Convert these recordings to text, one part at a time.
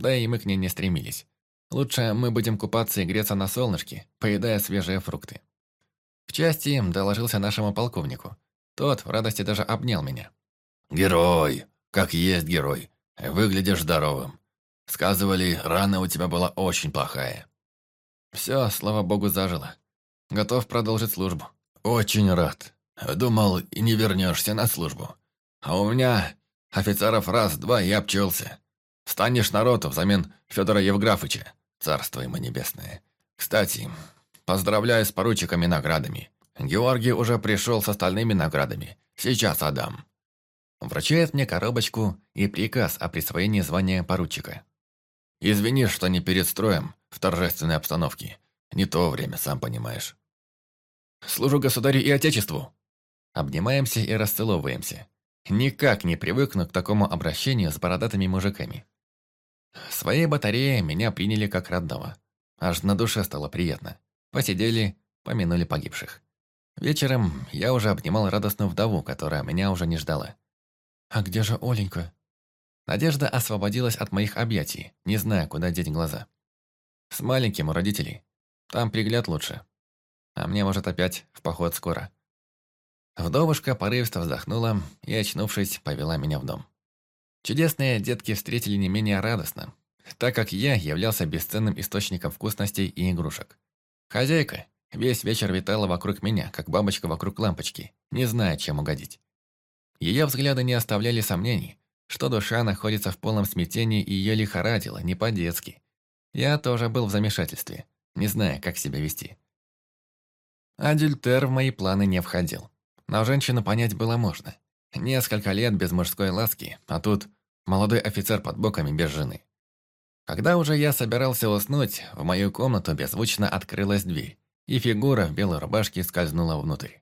да и мы к ней не стремились. Лучше мы будем купаться и греться на солнышке, поедая свежие фрукты. В части доложился нашему полковнику. Тот в радости даже обнял меня. «Герой! Как есть герой! Выглядишь здоровым. Сказывали, рана у тебя была очень плохая». «Все, слава богу, зажило. Готов продолжить службу». «Очень рад. Думал, и не вернешься на службу. А у меня офицеров раз-два и обчелся. Станешь на роту взамен Федора Евграфыча. Царство ему небесное. Кстати, поздравляю с поручиками наградами. Георгий уже пришел с остальными наградами. Сейчас отдам». Вручает мне коробочку и приказ о присвоении звания поручика. «Извини, что не перед строем, в торжественной обстановке. Не то время, сам понимаешь». «Служу государю и отечеству!» Обнимаемся и расцеловываемся. Никак не привыкну к такому обращению с бородатыми мужиками. В своей батарее меня приняли как родного. Аж на душе стало приятно. Посидели, помянули погибших. Вечером я уже обнимал радостную вдову, которая меня уже не ждала. «А где же Оленька?» Надежда освободилась от моих объятий, не зная, куда деть глаза. «С маленьким у родителей. Там пригляд лучше. А мне, может, опять в поход скоро». Вдовушка порывисто вздохнула и, очнувшись, повела меня в дом. Чудесные детки встретили не менее радостно, так как я являлся бесценным источником вкусностей и игрушек. Хозяйка весь вечер витала вокруг меня, как бабочка вокруг лампочки, не зная, чем угодить. Ее взгляды не оставляли сомнений, что душа находится в полном смятении и ее лихорадило, не по-детски. Я тоже был в замешательстве, не зная, как себя вести. Адюльтер в мои планы не входил. Но женщину понять было можно. Несколько лет без мужской ласки, а тут молодой офицер под боками без жены. Когда уже я собирался уснуть, в мою комнату беззвучно открылась дверь, и фигура в белой рубашке скользнула внутрь.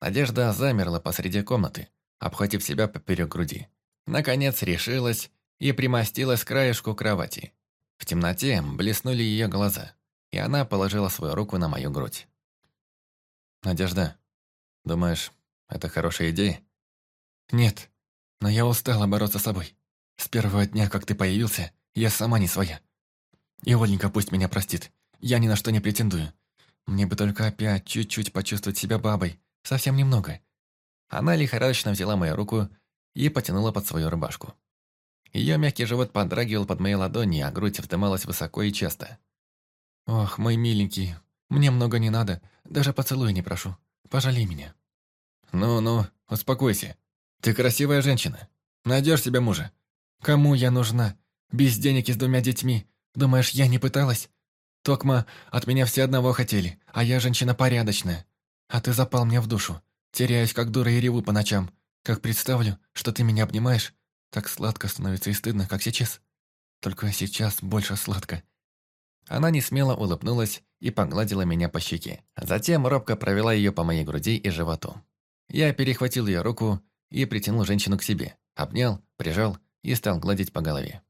Надежда замерла посреди комнаты, обхватив себя поперек груди. Наконец решилась и примостилась к краешку кровати. В темноте блеснули ее глаза, и она положила свою руку на мою грудь. «Надежда, думаешь, это хорошая идея?» «Нет, но я устала бороться с собой. С первого дня, как ты появился, я сама не своя. И Оленька пусть меня простит. Я ни на что не претендую. Мне бы только опять чуть-чуть почувствовать себя бабой. Совсем немного». Она лихорадочно взяла мою руку и потянула под свою рубашку. Ее мягкий живот подрагивал под моей ладонью, а грудь вздымалась высоко и часто. «Ох, мой миленький, мне много не надо, даже поцелуя не прошу. Пожалей меня». «Ну-ну, успокойся. Ты красивая женщина. Найдешь себе мужа. Кому я нужна? Без денег и с двумя детьми. Думаешь, я не пыталась? Токма, от меня все одного хотели, а я женщина порядочная. А ты запал мне в душу. Теряюсь, как дура и реву по ночам. Как представлю, что ты меня обнимаешь, так сладко становится и стыдно, как сейчас. Только сейчас больше сладко. Она не смело улыбнулась и погладила меня по щеке. Затем робко провела ее по моей груди и животу. Я перехватил ее руку и притянул женщину к себе, обнял, прижал и стал гладить по голове.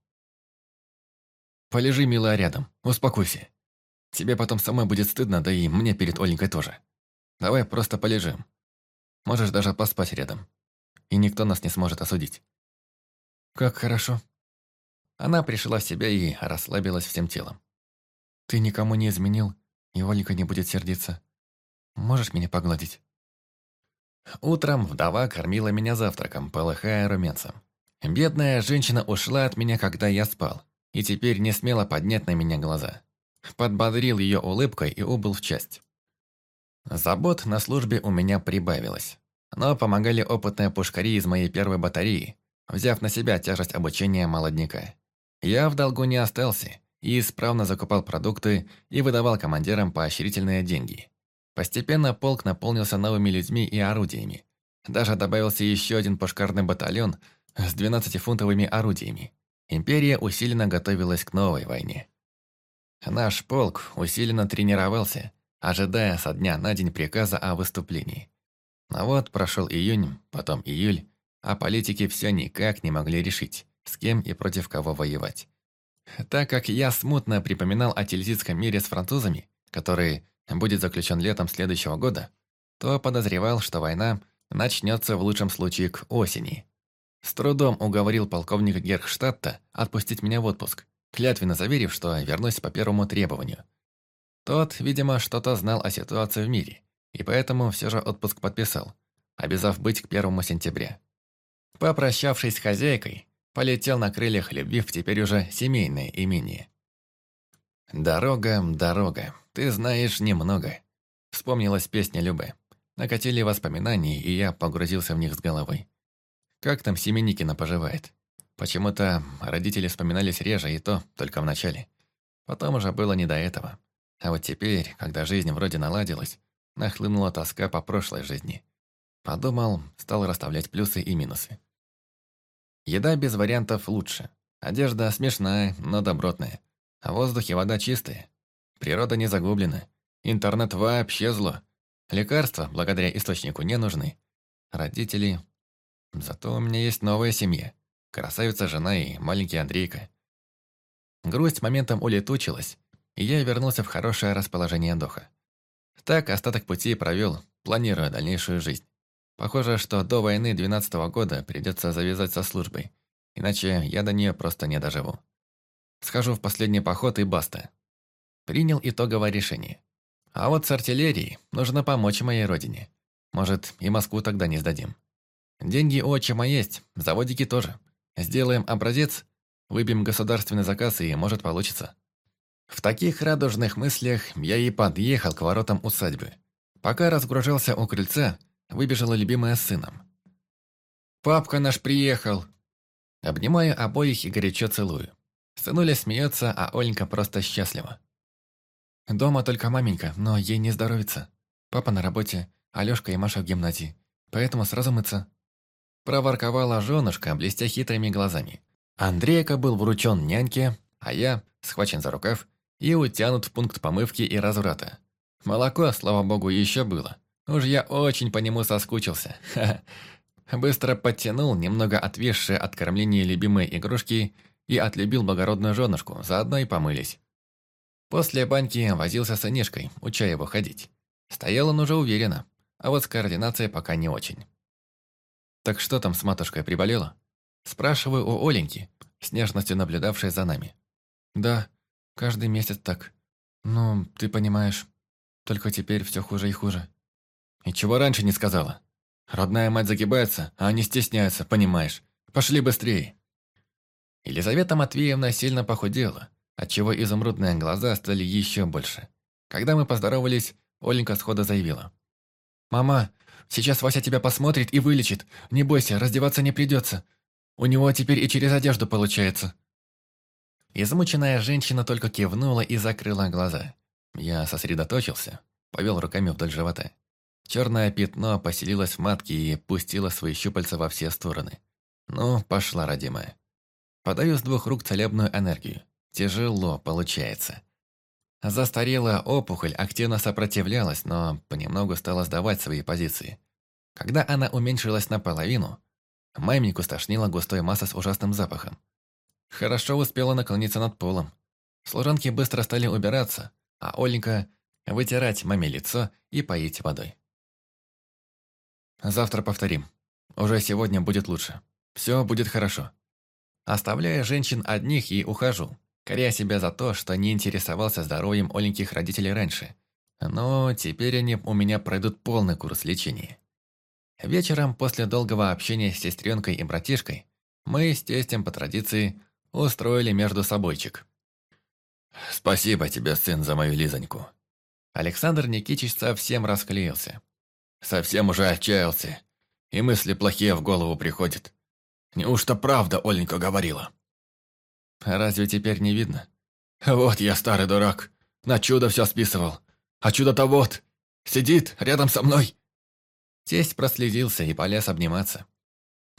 «Полежи, милая, рядом, успокойся. Тебе потом самой будет стыдно, да и мне перед Оленькой тоже. Давай просто полежим. Можешь даже поспать рядом. И никто нас не сможет осудить». «Как хорошо». Она пришла в себя и расслабилась всем телом. «Ты никому не изменил, и Оленька не будет сердиться. Можешь меня погладить?» Утром вдова кормила меня завтраком, полыхая румянцем. Бедная женщина ушла от меня, когда я спал, и теперь не смела поднять на меня глаза. Подбодрил ее улыбкой и убыл в часть. Забот на службе у меня прибавилось. Но помогали опытные пушкари из моей первой батареи, взяв на себя тяжесть обучения молодняка. Я в долгу не остался и исправно закупал продукты и выдавал командирам поощрительные деньги. Постепенно полк наполнился новыми людьми и орудиями. Даже добавился еще один пушкарный батальон с 12-фунтовыми орудиями. Империя усиленно готовилась к новой войне. Наш полк усиленно тренировался, ожидая со дня на день приказа о выступлении. Но вот прошел июнь, потом июль, а политики все никак не могли решить, с кем и против кого воевать. Так как я смутно припоминал о Тильзитском мире с французами, которые будет заключен летом следующего года, то подозревал, что война начнется в лучшем случае к осени. С трудом уговорил полковника Герхштадта отпустить меня в отпуск, клятвенно заверив, что вернусь по первому требованию. Тот, видимо, что-то знал о ситуации в мире, и поэтому все же отпуск подписал, обязав быть к первому сентября. Попрощавшись с хозяйкой, полетел на крыльях любви в теперь уже семейное имение. «Дорога, дорога, ты знаешь немного», — вспомнилась песня Любы. Накатили воспоминания, и я погрузился в них с головой. Как там Семеникина поживает? Почему-то родители вспоминались реже, и то только в начале. Потом уже было не до этого. А вот теперь, когда жизнь вроде наладилась, нахлынула тоска по прошлой жизни. Подумал, стал расставлять плюсы и минусы. Еда без вариантов лучше. Одежда смешная, но добротная. А воздух и вода чистые. Природа не загублена. Интернет вообще зло. Лекарства, благодаря источнику, не нужны. Родители... Зато у меня есть новая семья. Красавица жена и маленький Андрейка. Грусть моментом улетучилась, и я вернулся в хорошее расположение духа. Так остаток пути провел, планируя дальнейшую жизнь. Похоже, что до войны 12 -го года придется завязать со службой, иначе я до нее просто не доживу. Схожу в последний поход и баста. Принял итоговое решение. А вот с артиллерией нужно помочь моей родине. Может, и Москву тогда не сдадим. Деньги у отчима есть, заводики тоже. Сделаем образец, выбьем государственный заказ, и может получится. В таких радужных мыслях я и подъехал к воротам усадьбы. Пока разгружался у крыльца, выбежала любимая с сыном. «Папка наш приехал!» Обнимаю обоих и горячо целую. Сынуля смеется, а Оленька просто счастлива. Дома только маменька, но ей не здоровится. Папа на работе, Алёшка и Маша в гимназии. Поэтому сразу мыться. Проворковала женушка, блестя хитрыми глазами. Андрейка был вручен няньке, а я схвачен за рукав и утянут в пункт помывки и разврата. Молоко, слава богу, еще было. Уж я очень по нему соскучился. Быстро подтянул немного отвисшие от кормления любимой игрушки и отлюбил благородную женушку, заодно и помылись. После баньки возился с сынишкой, уча его ходить. Стоял он уже уверенно, а вот с координацией пока не очень. «Так что там с матушкой приболела?» Спрашиваю у Оленьки, с нежностью наблюдавшей за нами. «Да, каждый месяц так. Ну, ты понимаешь, только теперь все хуже и хуже». «И чего раньше не сказала? Родная мать загибается, а они стесняются, понимаешь. Пошли быстрее». Елизавета Матвеевна сильно похудела, отчего изумрудные глаза стали еще больше. Когда мы поздоровались, Оленька схода заявила. «Мама, сейчас Вася тебя посмотрит и вылечит. Не бойся, раздеваться не придется. У него теперь и через одежду получается». Измученная женщина только кивнула и закрыла глаза. Я сосредоточился, повел руками вдоль живота. Черное пятно поселилось в матке и пустило свои щупальца во все стороны. Ну, пошла, родимая. Подаю с двух рук целебную энергию. Тяжело получается. Застарелая опухоль активно сопротивлялась, но понемногу стала сдавать свои позиции. Когда она уменьшилась наполовину, маймику стошнила густой масса с ужасным запахом. Хорошо успела наклониться над полом. Служанки быстро стали убираться, а Оленька вытирать маме лицо и поить водой. Завтра повторим. Уже сегодня будет лучше. Все будет хорошо. Оставляя женщин одних и ухожу коря себя за то, что не интересовался здоровьем Оленьких родителей раньше. Но теперь они у меня пройдут полный курс лечения. Вечером, после долгого общения с сестренкой и братишкой, мы с тестем по традиции устроили между собойчик. «Спасибо тебе, сын, за мою Лизоньку». Александр Никитич совсем расклеился. «Совсем уже отчаялся, и мысли плохие в голову приходят. Неужто правда Оленька говорила?» Разве теперь не видно? Вот я старый дурак. На чудо все списывал. А чудо-то вот. Сидит рядом со мной. Тесть проследился и полез обниматься.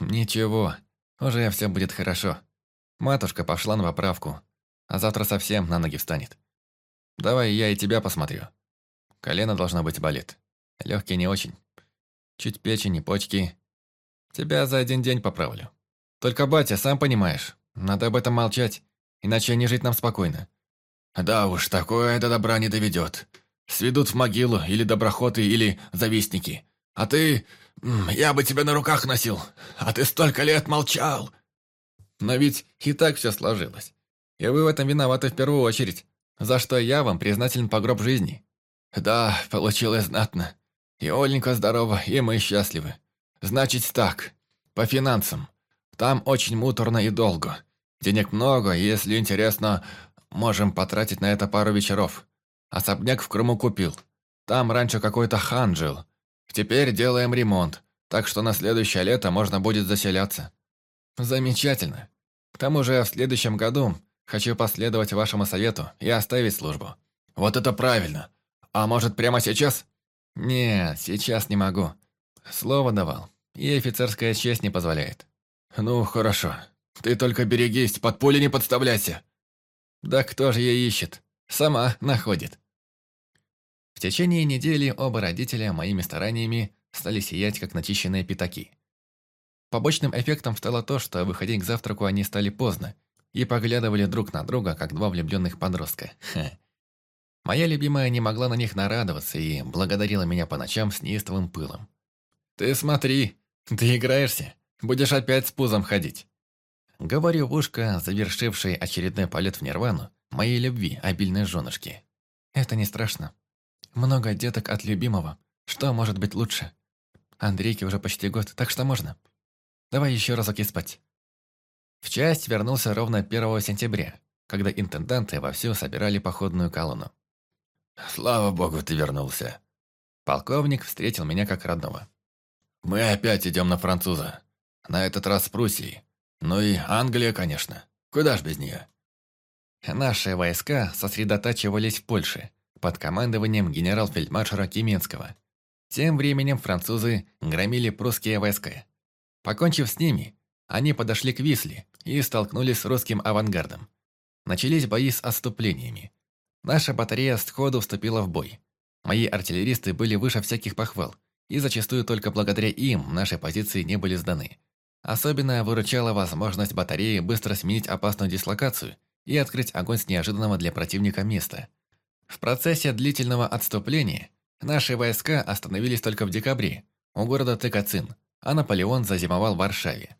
Ничего, уже все будет хорошо. Матушка пошла на поправку, а завтра совсем на ноги встанет. Давай я и тебя посмотрю. Колено должно быть болит. Легкие не очень. Чуть печень и почки. Тебя за один день поправлю. Только, батя, сам понимаешь, надо об этом молчать, иначе не жить нам спокойно. Да уж, такое до добра не доведет. Сведут в могилу или доброхоты, или завистники. А ты... Я бы тебя на руках носил, а ты столько лет молчал. Но ведь и так все сложилось. И вы в этом виноваты в первую очередь, за что я вам признателен по гроб жизни. Да, получилось знатно. И Оленька здорова, и мы счастливы. Значит так, по финансам. Там очень муторно и долго. Денег много, если интересно, можем потратить на это пару вечеров. Особняк в Крыму купил. Там раньше какой-то хан жил. Теперь делаем ремонт, так что на следующее лето можно будет заселяться. Замечательно. К тому же в следующем году хочу последовать вашему совету и оставить службу. Вот это правильно. А может, прямо сейчас? Не, сейчас не могу. Слово давал, и офицерская честь не позволяет. Ну, хорошо. Ты только берегись, под пули не подставляйся. Да кто же ее ищет? Сама находит. В течение недели оба родителя моими стараниями стали сиять, как начищенные пятаки. Побочным эффектом стало то, что выходить к завтраку они стали поздно и поглядывали друг на друга, как два влюбленных подростка. Ха. Моя любимая не могла на них нарадоваться и благодарила меня по ночам с неистовым пылом. «Ты смотри, ты играешься, будешь опять с пузом ходить». Говорю в ушко, завершившей очередной полет в нирвану, моей любви, обильной женушки. Это не страшно. Много деток от любимого. Что может быть лучше? Андрейке уже почти год, так что можно. Давай еще разок и спать. В часть вернулся ровно 1 сентября, когда интенданты вовсю собирали походную колонну. «Слава богу, ты вернулся!» Полковник встретил меня как родного. «Мы опять идем на француза. На этот раз с Пруссией. Ну и Англия, конечно. Куда ж без нее?» Наши войска сосредотачивались в Польше, под командованием генерал-фельдмаршала Кименского. Тем временем французы громили прусские войска. Покончив с ними, они подошли к Висле и столкнулись с русским авангардом. Начались бои с отступлениями. Наша батарея сходу вступила в бой. Мои артиллеристы были выше всяких похвал, и зачастую только благодаря им наши позиции не были сданы. Особенно выручала возможность батареи быстро сменить опасную дислокацию и открыть огонь с неожиданного для противника места – в процессе длительного отступления наши войска остановились только в декабре у города Тыкацин, а Наполеон зазимовал в Варшаве.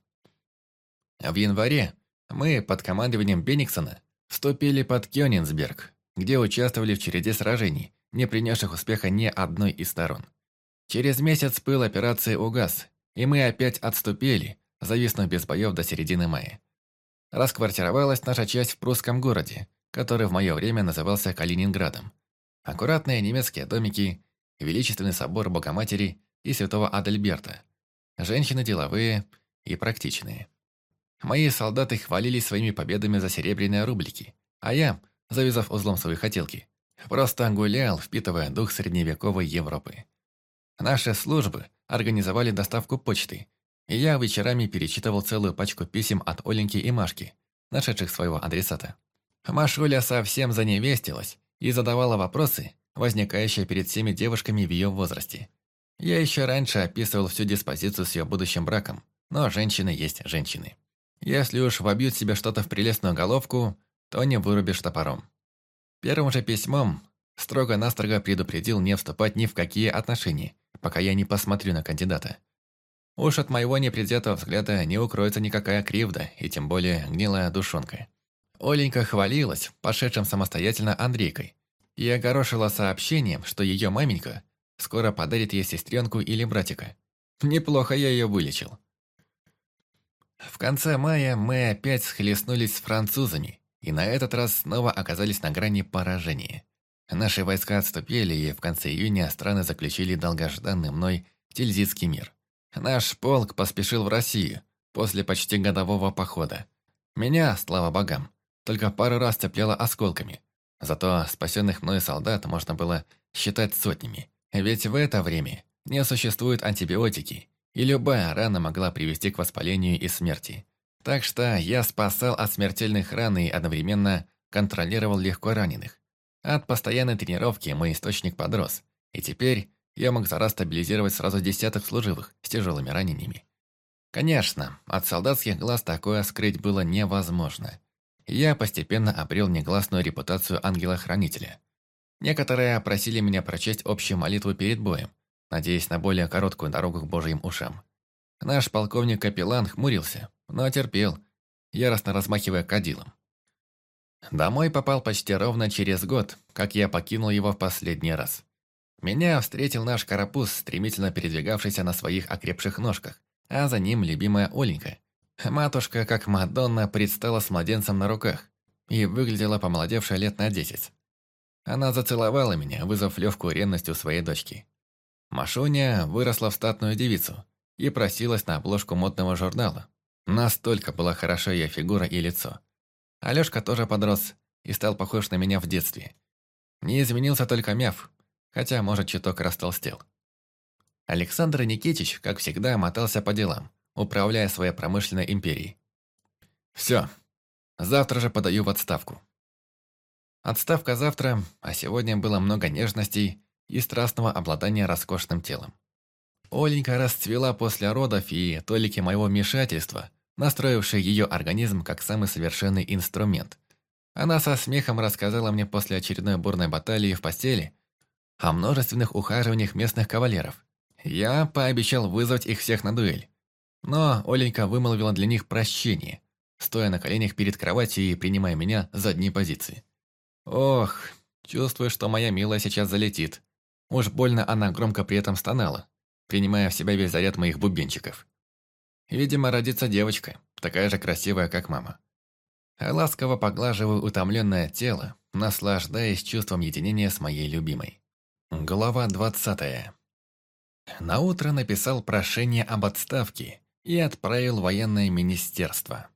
В январе мы под командованием Бениксона вступили под Кёнигсберг, где участвовали в череде сражений, не принесших успеха ни одной из сторон. Через месяц пыл операции угас, и мы опять отступили, зависнув без боев до середины мая. Расквартировалась наша часть в прусском городе, который в мое время назывался Калининградом. Аккуратные немецкие домики, величественный собор Богоматери и святого Адальберта. Женщины деловые и практичные. Мои солдаты хвалились своими победами за серебряные рублики, а я, завязав узлом свои хотелки, просто гулял, впитывая дух средневековой Европы. Наши службы организовали доставку почты, я вечерами перечитывал целую пачку писем от Оленьки и Машки, нашедших своего адресата. Машуля совсем заневестилась и задавала вопросы, возникающие перед всеми девушками в ее возрасте. Я еще раньше описывал всю диспозицию с ее будущим браком, но женщины есть женщины. Если уж вобьют себе что-то в прелестную головку, то не вырубишь топором. Первым же письмом строго-настрого предупредил не вступать ни в какие отношения, пока я не посмотрю на кандидата. Уж от моего непредвзятого взгляда не укроется никакая кривда, и тем более гнилая душонка. Оленька хвалилась пошедшим самостоятельно Андрейкой и огорошила сообщением, что ее маменька скоро подарит ей сестренку или братика. Неплохо я ее вылечил. В конце мая мы опять схлестнулись с французами, и на этот раз снова оказались на грани поражения. Наши войска отступили, и в конце июня страны заключили долгожданный мной Тильзитский мир. Наш полк поспешил в Россию после почти годового похода. Меня, слава богам, только пару раз цепляло осколками. Зато спасенных мной солдат можно было считать сотнями. Ведь в это время не существуют антибиотики, и любая рана могла привести к воспалению и смерти. Так что я спасал от смертельных ран и одновременно контролировал легко раненых. От постоянной тренировки мой источник подрос, и теперь я мог за раз стабилизировать сразу десяток служивых с тяжелыми ранениями. Конечно, от солдатских глаз такое скрыть было невозможно я постепенно обрел негласную репутацию ангела-хранителя. Некоторые просили меня прочесть общую молитву перед боем, надеясь на более короткую дорогу к божьим ушам. Наш полковник Капеллан хмурился, но терпел, яростно размахивая кадилом. Домой попал почти ровно через год, как я покинул его в последний раз. Меня встретил наш карапуз, стремительно передвигавшийся на своих окрепших ножках, а за ним любимая Оленька. Матушка, как Мадонна, предстала с младенцем на руках и выглядела помолодевшая лет на десять. Она зацеловала меня, вызвав легкую ревность у своей дочки. Машуня выросла в статную девицу и просилась на обложку модного журнала. Настолько была хороша ее фигура и лицо. Алёшка тоже подрос и стал похож на меня в детстве. Не изменился только мяв, хотя, может, чуток растолстел. Александр Никитич, как всегда, мотался по делам, управляя своей промышленной империей. Все, завтра же подаю в отставку. Отставка завтра, а сегодня было много нежностей и страстного обладания роскошным телом. Оленька расцвела после родов и толики моего вмешательства, настроившие ее организм как самый совершенный инструмент. Она со смехом рассказала мне после очередной бурной баталии в постели о множественных ухаживаниях местных кавалеров. Я пообещал вызвать их всех на дуэль. Но Оленька вымолвила для них прощение, стоя на коленях перед кроватью и принимая меня за дни позиции. Ох, чувствую, что моя милая сейчас залетит. Уж больно она громко при этом стонала, принимая в себя весь заряд моих бубенчиков. Видимо, родится девочка, такая же красивая, как мама. А ласково поглаживаю утомленное тело, наслаждаясь чувством единения с моей любимой. Глава двадцатая. Наутро написал прошение об отставке и отправил военное министерство.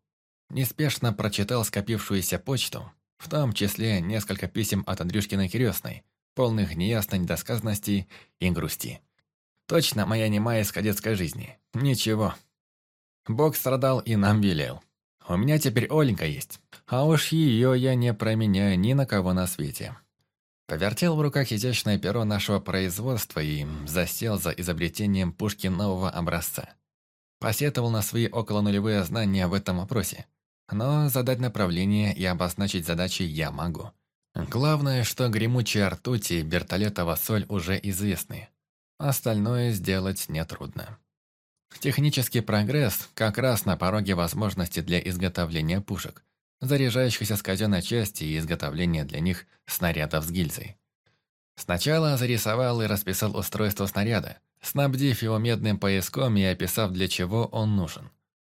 Неспешно прочитал скопившуюся почту, в том числе несколько писем от Андрюшкиной крестной, полных неясной недосказанности и грусти. Точно моя немая из кадетской жизни. Ничего. Бог страдал и нам велел. У меня теперь Оленька есть, а уж ее я не променяю ни на кого на свете. Повертел в руках изящное перо нашего производства и засел за изобретением пушки нового образца. Посетовал на свои околонулевые знания в этом вопросе. Но задать направление и обозначить задачи я могу. Главное, что гремучие ртуть и бертолетова соль уже известны. Остальное сделать нетрудно. Технический прогресс как раз на пороге возможности для изготовления пушек, заряжающихся с казенной части и изготовления для них снарядов с гильзой. Сначала зарисовал и расписал устройство снаряда, снабдив его медным пояском и описав, для чего он нужен.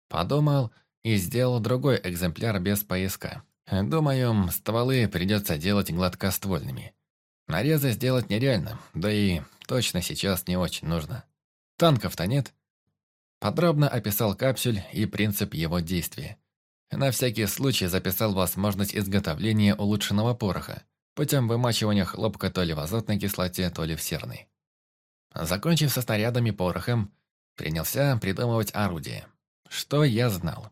Подумал и сделал другой экземпляр без пояска. Думаю, стволы придется делать гладкоствольными. Нарезы сделать нереально, да и точно сейчас не очень нужно. Танков-то нет. Подробно описал капсюль и принцип его действия. На всякий случай записал возможность изготовления улучшенного пороха путем вымачивания хлопка то ли в азотной кислоте, то ли в серной. Закончив со снарядами порохом, принялся придумывать орудие. Что я знал?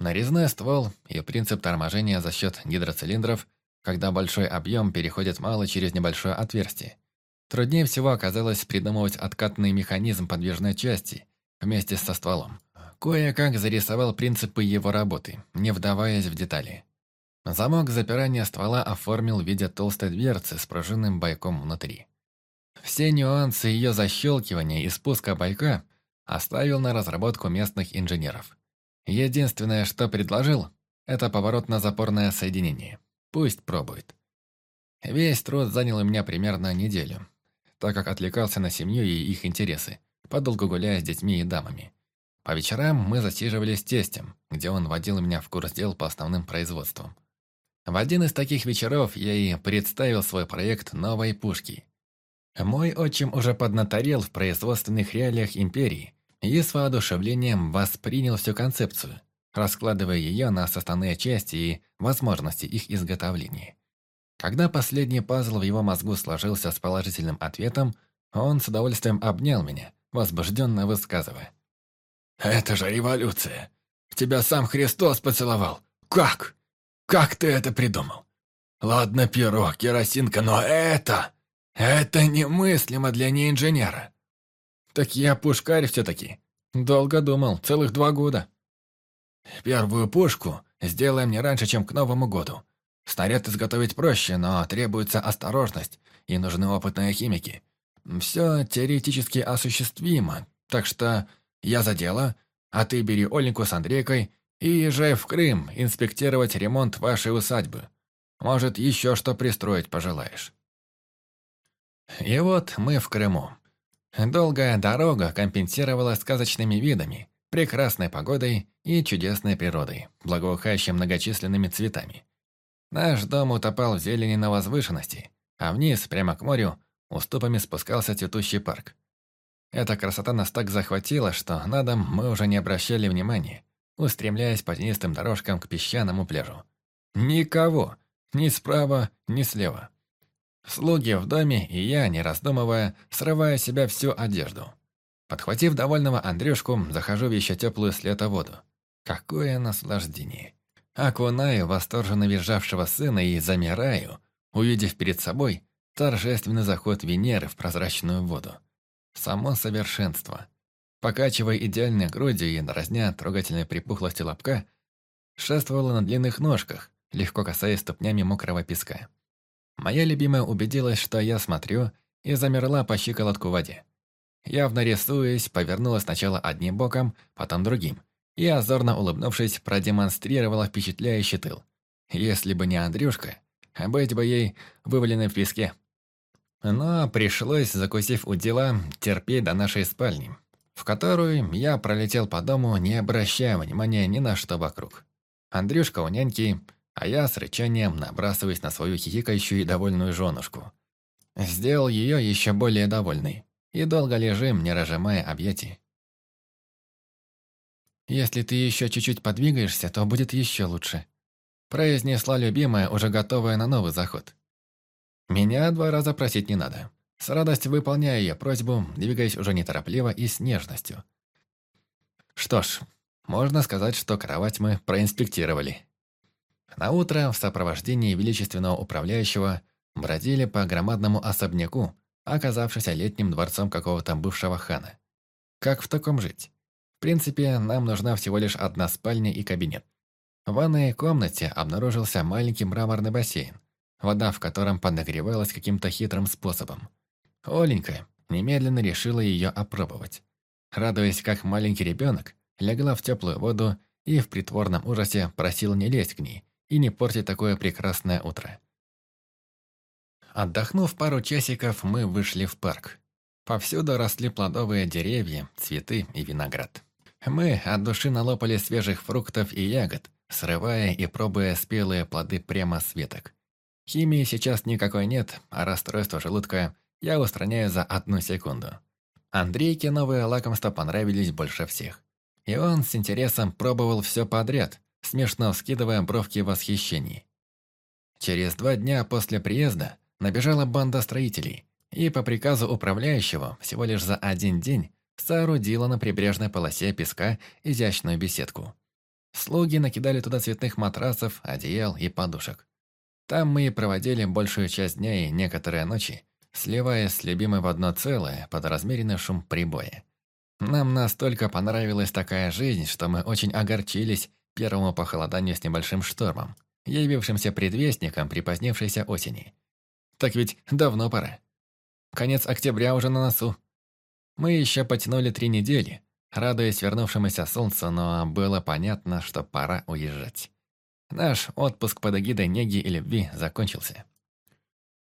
Нарезной ствол и принцип торможения за счет гидроцилиндров, когда большой объем переходит мало через небольшое отверстие. Труднее всего оказалось придумывать откатный механизм подвижной части вместе со стволом. Кое-как зарисовал принципы его работы, не вдаваясь в детали. Замок запирания ствола оформил в виде толстой дверцы с пружинным бойком внутри. Все нюансы ее защелкивания и спуска бойка оставил на разработку местных инженеров. Единственное, что предложил, это поворотно-запорное соединение. Пусть пробует. Весь труд занял у меня примерно неделю, так как отвлекался на семью и их интересы, подолгу гуляя с детьми и дамами. По вечерам мы засиживались с тестем, где он водил меня в курс дел по основным производствам. В один из таких вечеров я и представил свой проект новой пушки. Мой отчим уже поднаторел в производственных реалиях империи и с воодушевлением воспринял всю концепцию, раскладывая ее на составные части и возможности их изготовления. Когда последний пазл в его мозгу сложился с положительным ответом, он с удовольствием обнял меня, возбужденно высказывая. «Это же революция! Тебя сам Христос поцеловал! Как? Как ты это придумал? Ладно, перо, керосинка, но это... Это немыслимо для неинженера!» «Так я пушкарь все-таки. Долго думал, целых два года». «Первую пушку сделаем не раньше, чем к Новому году. Снаряд изготовить проще, но требуется осторожность, и нужны опытные химики. Все теоретически осуществимо, так что я за дело, а ты бери Оленьку с Андрейкой и езжай в Крым инспектировать ремонт вашей усадьбы. Может, еще что пристроить пожелаешь. И вот мы в Крыму. Долгая дорога компенсировала сказочными видами, прекрасной погодой и чудесной природой, благоухающей многочисленными цветами. Наш дом утопал в зелени на возвышенности, а вниз, прямо к морю, уступами спускался цветущий парк. Эта красота нас так захватила, что на дом мы уже не обращали внимания, устремляясь по тенистым дорожкам к песчаному пляжу. Никого, ни справа, ни слева. Слуги в доме, и я, не раздумывая, срывая с себя всю одежду. Подхватив довольного Андрюшку, захожу в еще теплую с воду. Какое наслаждение! Окунаю восторженно визжавшего сына и замираю, увидев перед собой торжественный заход Венеры в прозрачную воду. Само совершенство. Покачивая идеальной грудью и дразня трогательной припухлости лобка, шествовала на длинных ножках, легко касаясь ступнями мокрого песка. Моя любимая убедилась, что я смотрю, и замерла по щиколотку в воде. Явно рисуясь, повернулась сначала одним боком, потом другим, и, озорно улыбнувшись, продемонстрировала впечатляющий тыл. Если бы не Андрюшка, быть бы ей вываленной в песке. Но пришлось, закусив у дела, терпеть до нашей спальни, в которую я пролетел по дому, не обращая внимания ни на что вокруг. Андрюшка у няньки, а я с рычанием набрасываюсь на свою хихикающую и довольную женушку. Сделал ее еще более довольной. И долго лежим, не разжимая объятий. «Если ты еще чуть-чуть подвигаешься, то будет еще лучше», произнесла любимая, уже готовая на новый заход. Меня два раза просить не надо. С радостью выполняю ее просьбу, двигаясь уже неторопливо и с нежностью. Что ж, можно сказать, что кровать мы проинспектировали. На утро в сопровождении величественного управляющего бродили по громадному особняку, оказавшись летним дворцом какого-то бывшего хана. Как в таком жить? В принципе, нам нужна всего лишь одна спальня и кабинет. В ванной комнате обнаружился маленький мраморный бассейн, вода в котором подогревалась каким-то хитрым способом. Оленька немедленно решила ее опробовать. Радуясь, как маленький ребенок, легла в теплую воду и в притворном ужасе просила не лезть к ней, и не портить такое прекрасное утро. Отдохнув пару часиков, мы вышли в парк. Повсюду росли плодовые деревья, цветы и виноград. Мы от души налопали свежих фруктов и ягод, срывая и пробуя спелые плоды прямо с веток. Химии сейчас никакой нет, а расстройство желудка я устраняю за одну секунду. Андрейке новые лакомства понравились больше всех. И он с интересом пробовал все подряд, смешно вскидывая бровки в восхищении. Через два дня после приезда набежала банда строителей и по приказу управляющего всего лишь за один день соорудила на прибрежной полосе песка изящную беседку. Слуги накидали туда цветных матрасов, одеял и подушек. Там мы и проводили большую часть дня и некоторые ночи, сливаясь с любимой в одно целое под размеренный шум прибоя. Нам настолько понравилась такая жизнь, что мы очень огорчились первому похолоданию с небольшим штормом, явившимся предвестником припозднившейся осени. Так ведь давно пора. Конец октября уже на носу. Мы еще потянули три недели, радуясь вернувшемуся солнцу, но было понятно, что пора уезжать. Наш отпуск под эгидой неги и любви закончился.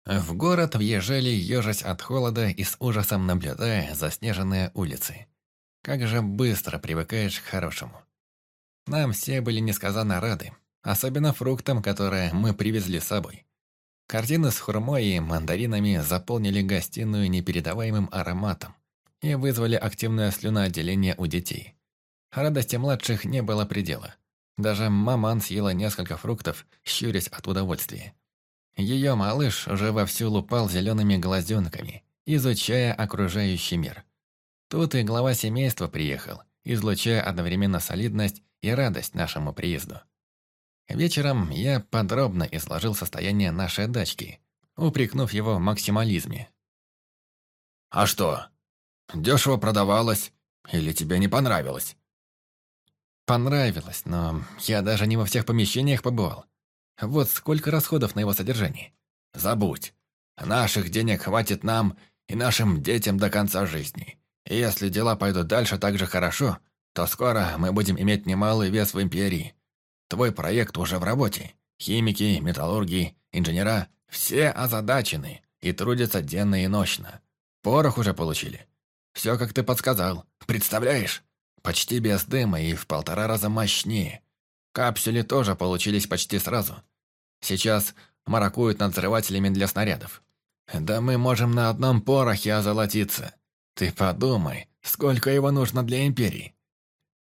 В город въезжали ежась от холода и с ужасом наблюдая заснеженные улицы. Как же быстро привыкаешь к хорошему. Нам все были несказанно рады, особенно фруктам, которые мы привезли с собой. Картины с хурмой и мандаринами заполнили гостиную непередаваемым ароматом и вызвали активное слюноотделение у детей. Радости младших не было предела. Даже маман съела несколько фруктов, щурясь от удовольствия. Ее малыш уже вовсю лупал зелеными глазенками, изучая окружающий мир. Тут и глава семейства приехал, излучая одновременно солидность и радость нашему приезду. Вечером я подробно изложил состояние нашей дачки, упрекнув его в максимализме. «А что, дешево продавалось или тебе не понравилось?» «Понравилось, но я даже не во всех помещениях побывал. Вот сколько расходов на его содержание». «Забудь. Наших денег хватит нам и нашим детям до конца жизни. И если дела пойдут дальше так же хорошо, то скоро мы будем иметь немалый вес в империи. Твой проект уже в работе, Химики, металлурги, инженера – все озадачены и трудятся денно и ночно. Порох уже получили. Все, как ты подсказал. Представляешь? Почти без дыма и в полтора раза мощнее. Капсюли тоже получились почти сразу. Сейчас маракуют над взрывателями для снарядов. Да мы можем на одном порохе озолотиться. Ты подумай, сколько его нужно для Империи.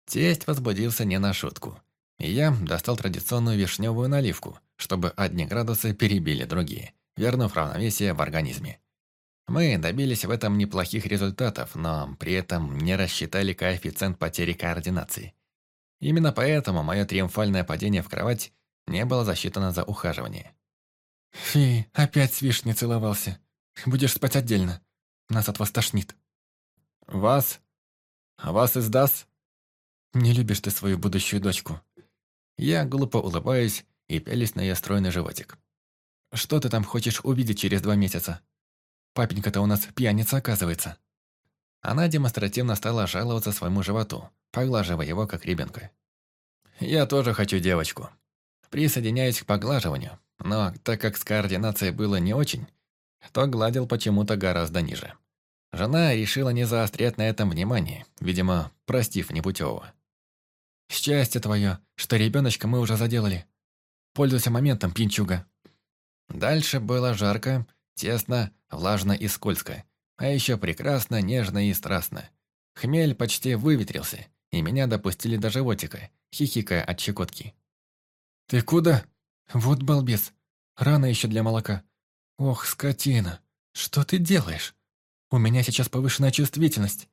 Тесть возбудился не на шутку. Я достал традиционную вишневую наливку, чтобы одни градусы перебили другие, вернув равновесие в организме. Мы добились в этом неплохих результатов, но при этом не рассчитали коэффициент потери координации. Именно поэтому мое триумфальное падение в кровать не было засчитано за ухаживание. «Фи, опять с вишней целовался. Будешь спать отдельно. Нас от вас тошнит». «Вас? Вас издаст?» «Не любишь ты свою будущую дочку». Я глупо улыбаюсь и пялись на ее стройный животик. «Что ты там хочешь увидеть через два месяца? Папенька-то у нас пьяница, оказывается». Она демонстративно стала жаловаться своему животу, поглаживая его как ребенка. «Я тоже хочу девочку. Присоединяюсь к поглаживанию, но так как с координацией было не очень, то гладил почему-то гораздо ниже. Жена решила не заострять на этом внимание, видимо, простив непутевого. «Счастье твое, что ребеночка мы уже заделали. Пользуйся моментом, пинчуга». Дальше было жарко, тесно, влажно и скользко, а еще прекрасно, нежно и страстно. Хмель почти выветрился, и меня допустили до животика, хихикая от щекотки. «Ты куда? Вот балбес. Рано еще для молока. Ох, скотина, что ты делаешь? У меня сейчас повышенная чувствительность.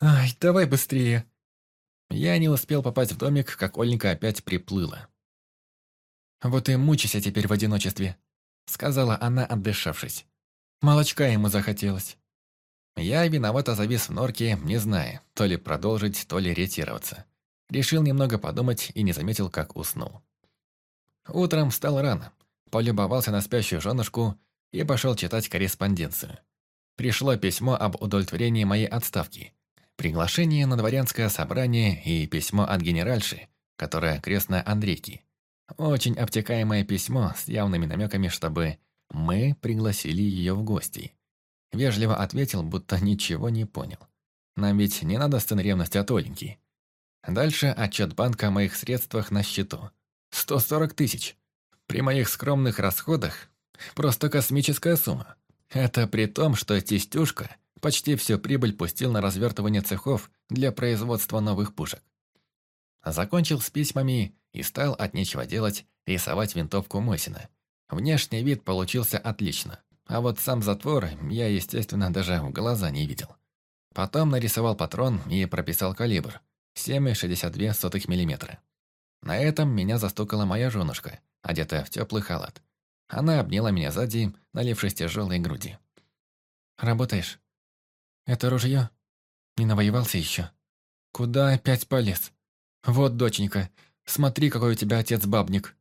Ай, давай быстрее!» Я не успел попасть в домик, как Оленька опять приплыла. «Вот и мучайся теперь в одиночестве», — сказала она, отдышавшись. «Молочка ему захотелось». Я виновато завис в норке, не зная, то ли продолжить, то ли ретироваться. Решил немного подумать и не заметил, как уснул. Утром встал рано, полюбовался на спящую женушку и пошел читать корреспонденцию. Пришло письмо об удовлетворении моей отставки, приглашение на дворянское собрание и письмо от генеральши, которая крестная Андрейки. Очень обтекаемое письмо с явными намеками, чтобы мы пригласили ее в гости. Вежливо ответил, будто ничего не понял. Нам ведь не надо сцен ревности от Оленьки. Дальше отчет банка о моих средствах на счету. 140 тысяч. При моих скромных расходах просто космическая сумма. Это при том, что Тестюшка почти всю прибыль пустил на развертывание цехов для производства новых пушек. Закончил с письмами и стал от нечего делать рисовать винтовку Мосина. Внешний вид получился отлично, а вот сам затвор я, естественно, даже в глаза не видел. Потом нарисовал патрон и прописал калибр – 7,62 мм. На этом меня застукала моя женушка, одетая в теплый халат. Она обняла меня сзади, налившись тяжелой груди. «Работаешь? Это ружье? Не навоевался еще? Куда опять полез? Вот, доченька, смотри, какой у тебя отец-бабник.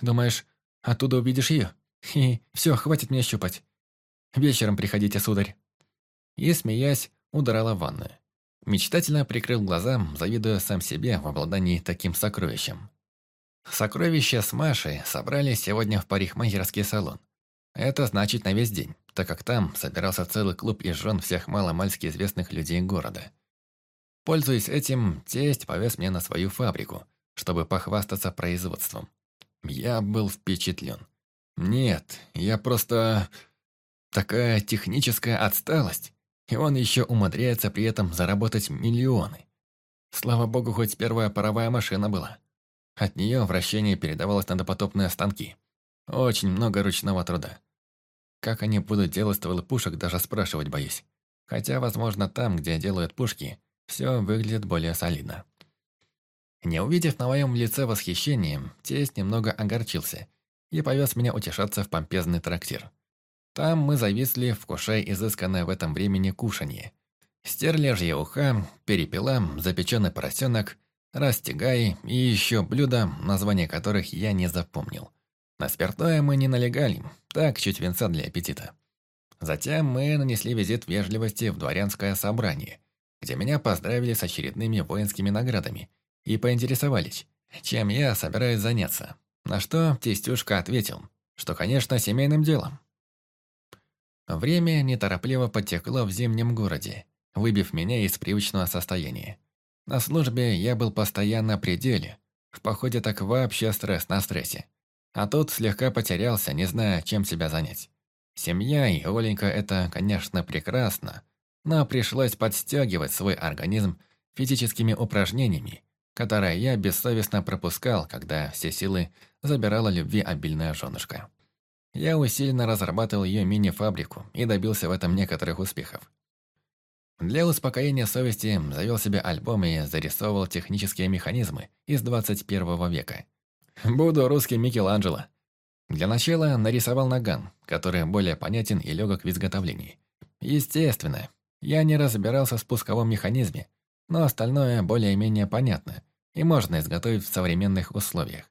Думаешь, оттуда увидишь ее? И все, хватит меня щупать. Вечером приходите, сударь». И, смеясь, удрала в ванную. Мечтательно прикрыл глаза, завидуя сам себе в обладании таким сокровищем. Сокровища с Машей собрали сегодня в парикмахерский салон. Это значит на весь день, так как там собирался целый клуб из жен всех маломальски известных людей города. Пользуясь этим, тесть повез меня на свою фабрику, чтобы похвастаться производством. Я был впечатлен. Нет, я просто... Такая техническая отсталость. И он еще умудряется при этом заработать миллионы. Слава богу, хоть первая паровая машина была. От нее вращение передавалось на допотопные станки. Очень много ручного труда. Как они будут делать стволы пушек, даже спрашивать боюсь. Хотя, возможно, там, где делают пушки, все выглядит более солидно. Не увидев на моем лице восхищение, тесть немного огорчился и повез меня утешаться в помпезный трактир. Там мы зависли, вкушая изысканное в этом времени кушанье. Стерлежье уха, перепела, запеченный поросенок, растягай и еще блюда, названия которых я не запомнил. На спиртное мы не налегали, так чуть венца для аппетита. Затем мы нанесли визит вежливости в дворянское собрание, где меня поздравили с очередными воинскими наградами и поинтересовались, чем я собираюсь заняться. На что тестюшка ответил, что, конечно, семейным делом. Время неторопливо потекло в зимнем городе, выбив меня из привычного состояния. На службе я был постоянно при деле, в походе так вообще стресс на стрессе. А тут слегка потерялся, не зная, чем себя занять. Семья и Оленька – это, конечно, прекрасно, но пришлось подстегивать свой организм физическими упражнениями, которые я бессовестно пропускал, когда все силы забирала любви обильная женушка. Я усиленно разрабатывал ее мини-фабрику и добился в этом некоторых успехов. Для успокоения совести завел себе альбом и зарисовывал технические механизмы из 21 века. Буду русским Микеланджело. Для начала нарисовал наган, который более понятен и легок в изготовлении. Естественно, я не разбирался в спусковом механизме, но остальное более-менее понятно и можно изготовить в современных условиях.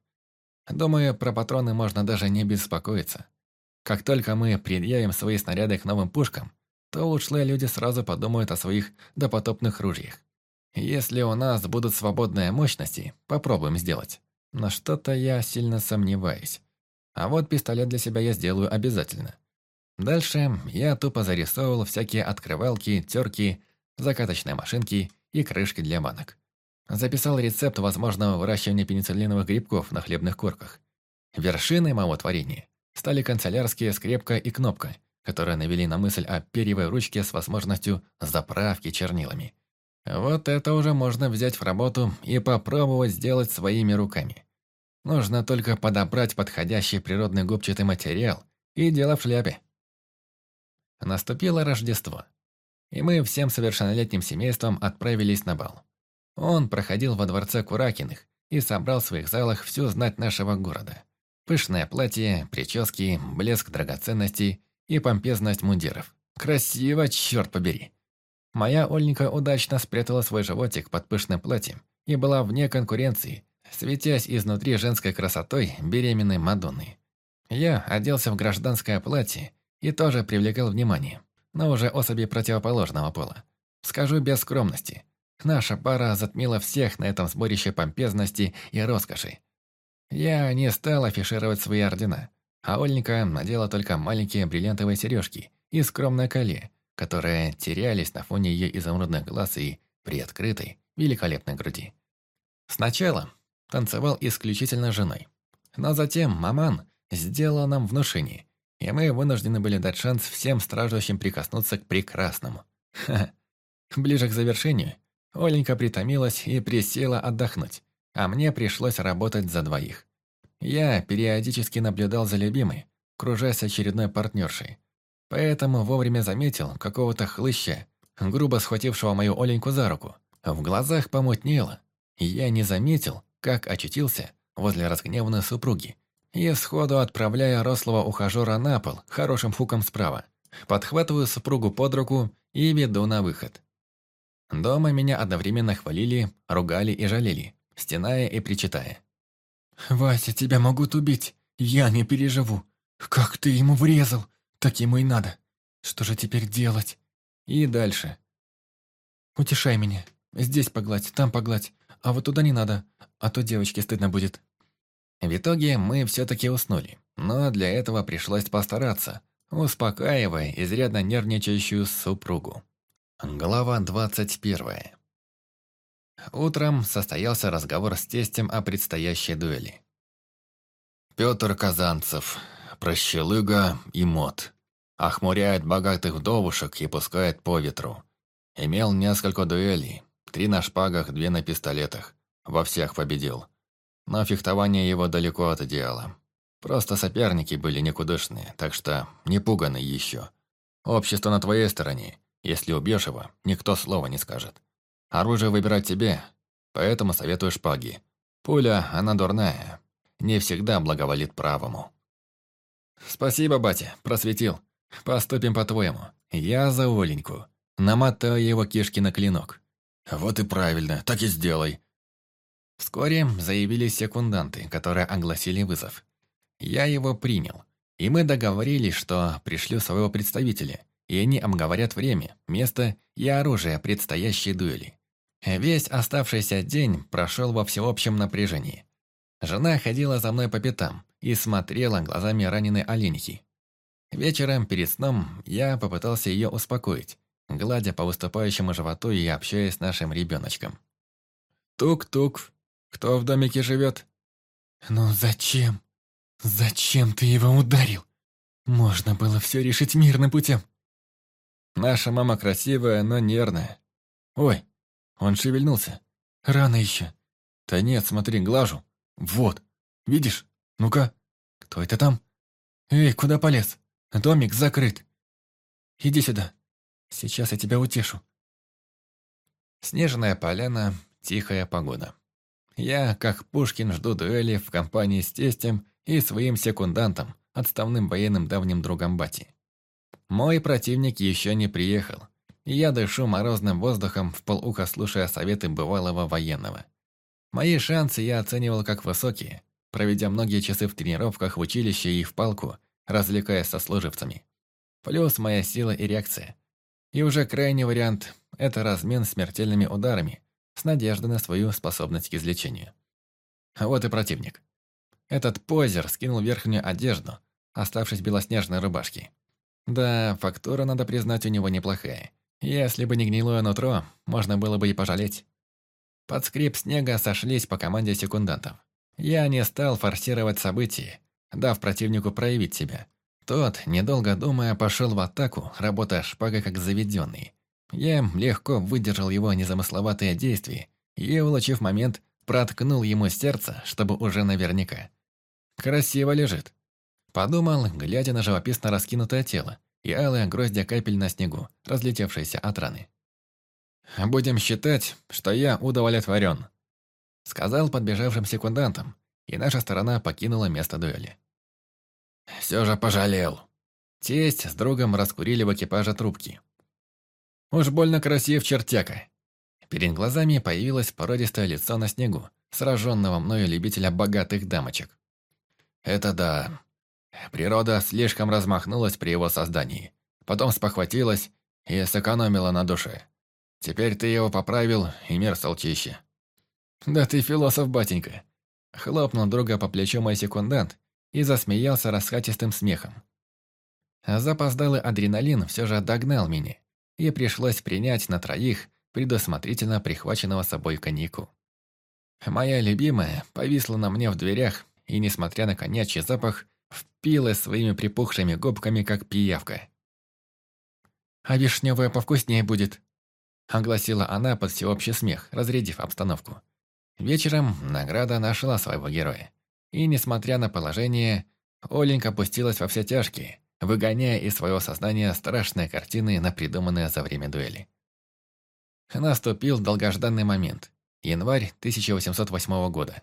Думаю, про патроны можно даже не беспокоиться. Как только мы предъявим свои снаряды к новым пушкам, то ушлые люди сразу подумают о своих допотопных ружьях. Если у нас будут свободные мощности, попробуем сделать. Но что-то я сильно сомневаюсь. А вот пистолет для себя я сделаю обязательно. Дальше я тупо зарисовывал всякие открывалки, терки, закаточные машинки и крышки для банок. Записал рецепт возможного выращивания пенициллиновых грибков на хлебных корках. Вершиной моего творения стали канцелярские скрепка и кнопка, которые навели на мысль о перьевой ручке с возможностью заправки чернилами. Вот это уже можно взять в работу и попробовать сделать своими руками. Нужно только подобрать подходящий природный губчатый материал, и дело в шляпе. Наступило Рождество, и мы всем совершеннолетним семейством отправились на бал. Он проходил во дворце Куракиных и собрал в своих залах всю знать нашего города. Пышное платье, прически, блеск драгоценностей и помпезность мундиров. Красиво, черт побери. Моя Ольника удачно спрятала свой животик под пышным платьем и была вне конкуренции, светясь изнутри женской красотой беременной Мадонны. Я оделся в гражданское платье и тоже привлекал внимание, но уже особи противоположного пола. Скажу без скромности, наша пара затмила всех на этом сборище помпезности и роскоши. Я не стал афишировать свои ордена, а Ольника надела только маленькие бриллиантовые сережки и скромное коле, которые терялись на фоне ее изумрудных глаз и приоткрытой, великолепной груди. Сначала танцевал исключительно женой, но затем маман сделала нам внушение, и мы вынуждены были дать шанс всем страждущим прикоснуться к прекрасному. Ха. Ближе к завершению Оленька притомилась и присела отдохнуть, а мне пришлось работать за двоих. Я периодически наблюдал за любимой, кружась очередной партнершей. Поэтому вовремя заметил какого-то хлыща, грубо схватившего мою Оленьку за руку. В глазах помутнело, я не заметил, как очутился возле разгневанной супруги, и сходу отправляя рослого ухажера на пол хорошим хуком справа. Подхватываю супругу под руку и веду на выход. Дома меня одновременно хвалили, ругали и жалели, стеная и причитая. «Вася, тебя могут убить, я не переживу. Как ты ему врезал, так ему и надо. Что же теперь делать?» И дальше. «Утешай меня, здесь погладь, там погладь, а вот туда не надо, а то девочке стыдно будет». В итоге мы все-таки уснули, но для этого пришлось постараться, успокаивая изрядно нервничающую супругу. Глава двадцать первая. Утром состоялся разговор с тестем о предстоящей дуэли. Петр Казанцев, прощелыга и мод. Охмуряет богатых вдовушек и пускает по ветру. Имел несколько дуэлей, три на шпагах, две на пистолетах. Во всех победил. Но фехтование его далеко от идеала. Просто соперники были никудышные, так что не пуганы еще. Общество на твоей стороне. Если убьешь его, никто слова не скажет. Оружие выбирать тебе, поэтому советую шпаги. Пуля, она дурная, не всегда благоволит правому. Спасибо, батя, просветил. Поступим по-твоему. Я за Оленьку. Намотаю его кишки на клинок. Вот и правильно, так и сделай. Вскоре заявились секунданты, которые огласили вызов. Я его принял, и мы договорились, что пришлю своего представителя, и они обговорят время, место и оружие предстоящей дуэли. Весь оставшийся день прошел во всеобщем напряжении. Жена ходила за мной по пятам и смотрела глазами раненой оленихи. Вечером перед сном я попытался ее успокоить, гладя по выступающему животу и общаясь с нашим ребеночком. «Тук-тук, кто в домике живет?» «Ну зачем? Зачем ты его ударил? Можно было все решить мирным путем». «Наша мама красивая, но нервная. Ой, он шевельнулся. Рано еще». «Да нет, смотри, глажу. Вот, видишь? Ну-ка, кто это там?» «Эй, куда полез? Домик закрыт. Иди сюда. Сейчас я тебя утешу». Снежная поляна, тихая погода. Я, как Пушкин, жду дуэли в компании с тестем и своим секундантом, отставным военным давним другом Бати. Мой противник еще не приехал, и я дышу морозным воздухом, в полуха слушая советы бывалого военного. Мои шансы я оценивал как высокие, проведя многие часы в тренировках в училище и в палку, развлекаясь со служивцами. Плюс моя сила и реакция. И уже крайний вариант – это размен смертельными ударами, с надеждой на свою способность к излечению. Вот и противник. Этот позер скинул верхнюю одежду, оставшись белоснежной рубашке. Да, фактура, надо признать, у него неплохая. Если бы не гнилое нутро, можно было бы и пожалеть. Под скрип снега сошлись по команде секундантов. Я не стал форсировать события, дав противнику проявить себя. Тот, недолго думая, пошел в атаку, работая шпагой как заведенный. Я легко выдержал его незамысловатые действия и, улучив момент, проткнул ему сердце, чтобы уже наверняка. Красиво лежит. Подумал, глядя на живописно раскинутое тело и алые гроздья капель на снегу, разлетевшиеся от раны. «Будем считать, что я удовлетворен», сказал подбежавшим секундантам, и наша сторона покинула место дуэли. Все же пожалел. Тесть с другом раскурили в экипаже трубки. Уж больно красив чертяка. Перед глазами появилось породистое лицо на снегу, сраженного мною любителя богатых дамочек. Это да. Природа слишком размахнулась при его создании. Потом спохватилась и сэкономила на душе. Теперь ты его поправил, и мир стал чище. Да ты философ, батенька. Хлопнул друга по плечу мой секундант и засмеялся расхатистым смехом. Запоздалый адреналин все же догнал меня и пришлось принять на троих предусмотрительно прихваченного собой коньяку. Моя любимая повисла на мне в дверях и, несмотря на коньячий запах, впилась своими припухшими губками, как пиявка. «А вишневая повкуснее будет», — огласила она под всеобщий смех, разрядив обстановку. Вечером награда нашла своего героя. И, несмотря на положение, Оленька опустилась во все тяжкие, выгоняя из своего сознания страшные картины, напридуманные за время дуэли. Наступил долгожданный момент. Январь 1808 года.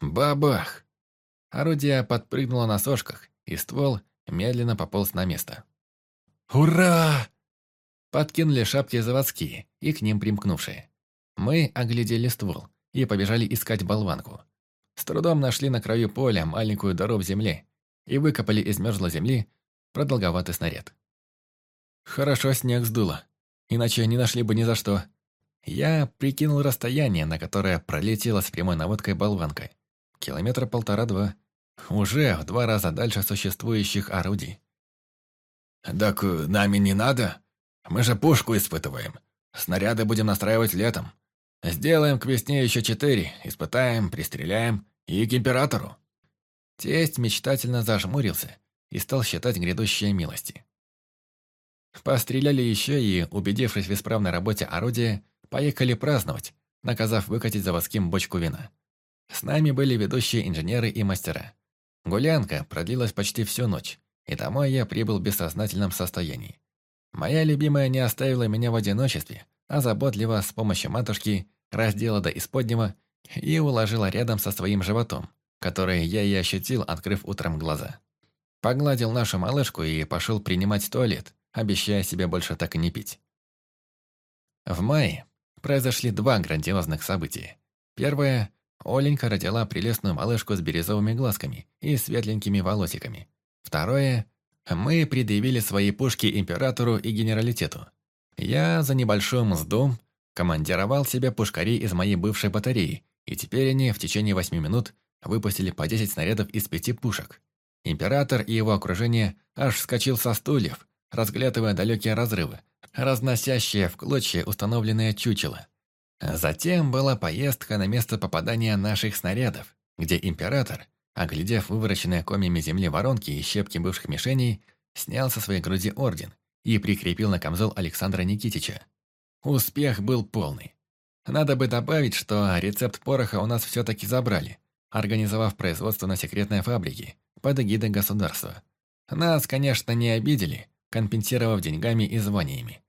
Бабах! Орудие подпрыгнуло на сошках, и ствол медленно пополз на место. «Ура!» Подкинули шапки заводские и к ним примкнувшие. Мы оглядели ствол и побежали искать болванку. С трудом нашли на краю поля маленькую дыру в земле и выкопали из мерзлой земли продолговатый снаряд. Хорошо снег сдуло, иначе не нашли бы ни за что. Я прикинул расстояние, на которое пролетела с прямой наводкой болванка. Километра полтора-два. Уже в два раза дальше существующих орудий. «Так э, нами не надо? Мы же пушку испытываем. Снаряды будем настраивать летом. Сделаем к весне еще четыре, испытаем, пристреляем и к императору». Тесть мечтательно зажмурился и стал считать грядущие милости. Постреляли еще и, убедившись в исправной работе орудия, поехали праздновать, наказав выкатить заводским бочку вина. С нами были ведущие инженеры и мастера. Гулянка продлилась почти всю ночь, и домой я прибыл в бессознательном состоянии. Моя любимая не оставила меня в одиночестве, а заботливо с помощью матушки раздела до исподнего и уложила рядом со своим животом, которые я и ощутил, открыв утром глаза. Погладил нашу малышку и пошел принимать туалет, обещая себе больше так и не пить. В мае произошли два грандиозных события. Первое – Оленька родила прелестную малышку с бирюзовыми глазками и светленькими волосиками. Второе – мы предъявили свои пушки императору и генералитету. Я за небольшую мзду командировал себе пушкарей из моей бывшей батареи и теперь они в течение восьми минут выпустили по 10 снарядов из пяти пушек. Император и его окружение аж вскочил со стульев, разглядывая далекие разрывы, разносящие в клочья установленные чучела. Затем была поездка на место попадания наших снарядов, где император, оглядев вывороченные комьями земли воронки и щепки бывших мишеней, снял со своей груди орден и прикрепил на камзол Александра Никитича. Успех был полный. Надо бы добавить, что рецепт пороха у нас все-таки забрали, организовав производство на секретной фабрике под эгидой государства. Нас, конечно, не обидели, компенсировав деньгами и званиями.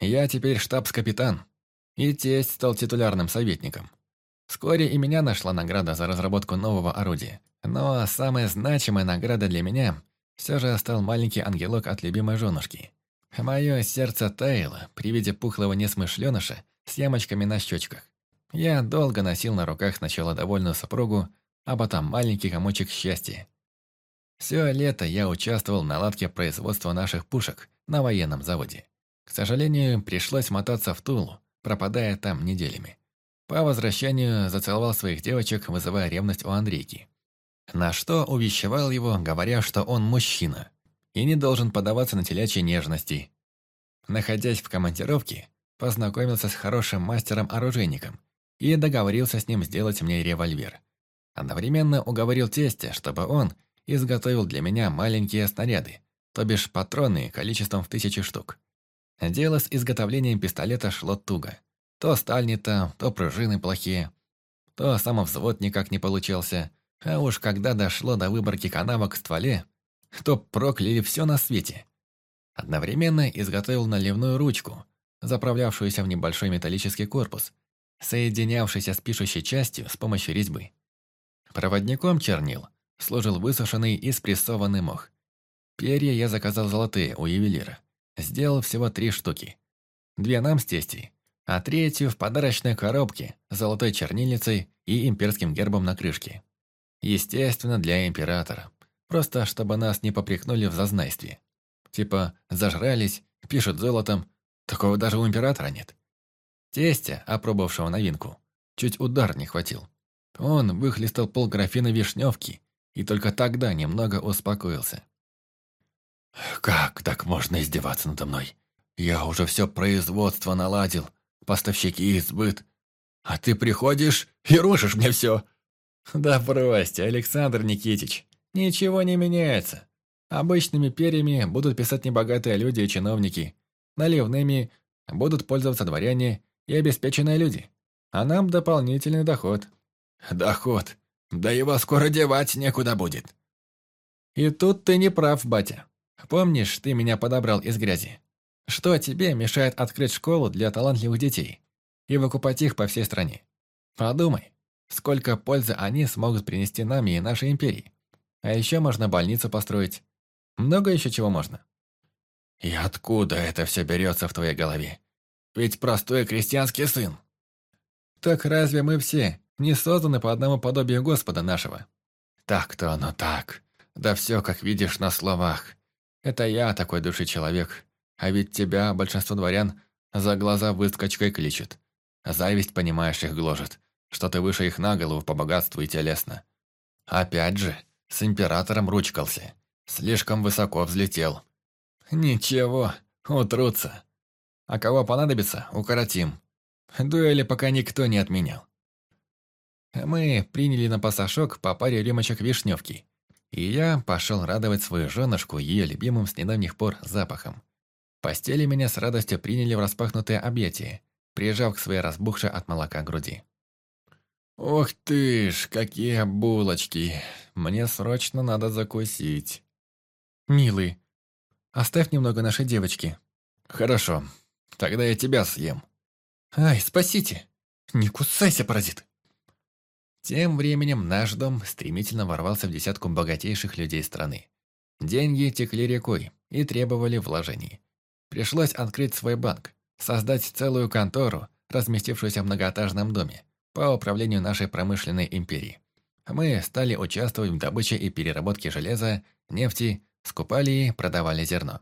Я теперь штабс-капитан, и тесть стал титулярным советником. Вскоре и меня нашла награда за разработку нового орудия. Но самая значимая награда для меня все же стал маленький ангелок от любимой женушки. Мое сердце таяло при виде пухлого несмышленыша с ямочками на щечках. Я долго носил на руках сначала довольную супругу, а потом маленький комочек счастья. Все лето я участвовал в наладке производства наших пушек на военном заводе. К сожалению, пришлось мотаться в Тулу, пропадая там неделями. По возвращению зацеловал своих девочек, вызывая ревность у Андрейки. На что увещевал его, говоря, что он мужчина и не должен поддаваться на телячьи нежности. Находясь в командировке, познакомился с хорошим мастером-оружейником и договорился с ним сделать мне револьвер. Одновременно уговорил тестя, чтобы он изготовил для меня маленькие снаряды, то бишь патроны количеством в тысячи штук. Дело с изготовлением пистолета шло туго. То сталь не та, то пружины плохие, то самовзвод никак не получился, а уж когда дошло до выборки канавок в стволе, то прокляли все на свете. Одновременно изготовил наливную ручку, заправлявшуюся в небольшой металлический корпус, соединявшийся с пишущей частью с помощью резьбы. Проводником чернил служил высушенный и спрессованный мох. Перья я заказал золотые у ювелира. Сделал всего три штуки. Две нам с тестей, а третью в подарочной коробке с золотой чернильницей и имперским гербом на крышке. Естественно, для императора. Просто чтобы нас не попрекнули в зазнайстве. Типа, зажрались, пишут золотом. Такого даже у императора нет. Тестя, опробовавшего новинку, чуть удар не хватил. Он выхлестал полграфина вишневки и только тогда немного успокоился. «Как так можно издеваться надо мной? Я уже все производство наладил, поставщики и сбыт. А ты приходишь и рушишь мне все!» «Да бросьте, Александр Никитич, ничего не меняется. Обычными перьями будут писать небогатые люди и чиновники, наливными будут пользоваться дворяне и обеспеченные люди, а нам дополнительный доход». «Доход? Да его скоро девать некуда будет». «И тут ты не прав, батя. Помнишь, ты меня подобрал из грязи? Что тебе мешает открыть школу для талантливых детей и выкупать их по всей стране? Подумай, сколько пользы они смогут принести нам и нашей империи. А еще можно больницу построить. Много еще чего можно. И откуда это все берется в твоей голове? Ведь простой крестьянский сын. Так разве мы все не созданы по одному подобию Господа нашего? Так-то оно так. Да все, как видишь, на словах. Это я такой души человек. А ведь тебя большинство дворян за глаза выскочкой кличут. Зависть, понимаешь, их гложет, что ты выше их на голову по богатству и телесно. Опять же, с императором ручкался. Слишком высоко взлетел. Ничего, утрутся. А кого понадобится, укоротим. Дуэли пока никто не отменял. Мы приняли на пасашок по паре рюмочек вишневки. И я пошел радовать свою женушку ее любимым с недавних пор запахом. Постели меня с радостью приняли в распахнутое объятие, прижав к своей разбухшей от молока груди. «Ох ты ж, какие булочки! Мне срочно надо закусить!» «Милый, оставь немного нашей девочки». «Хорошо, тогда я тебя съем». «Ай, спасите! Не кусайся, паразит!» Тем временем наш дом стремительно ворвался в десятку богатейших людей страны. Деньги текли рекой и требовали вложений. Пришлось открыть свой банк, создать целую контору, разместившуюся в многоэтажном доме, по управлению нашей промышленной империи. Мы стали участвовать в добыче и переработке железа, нефти, скупали и продавали зерно.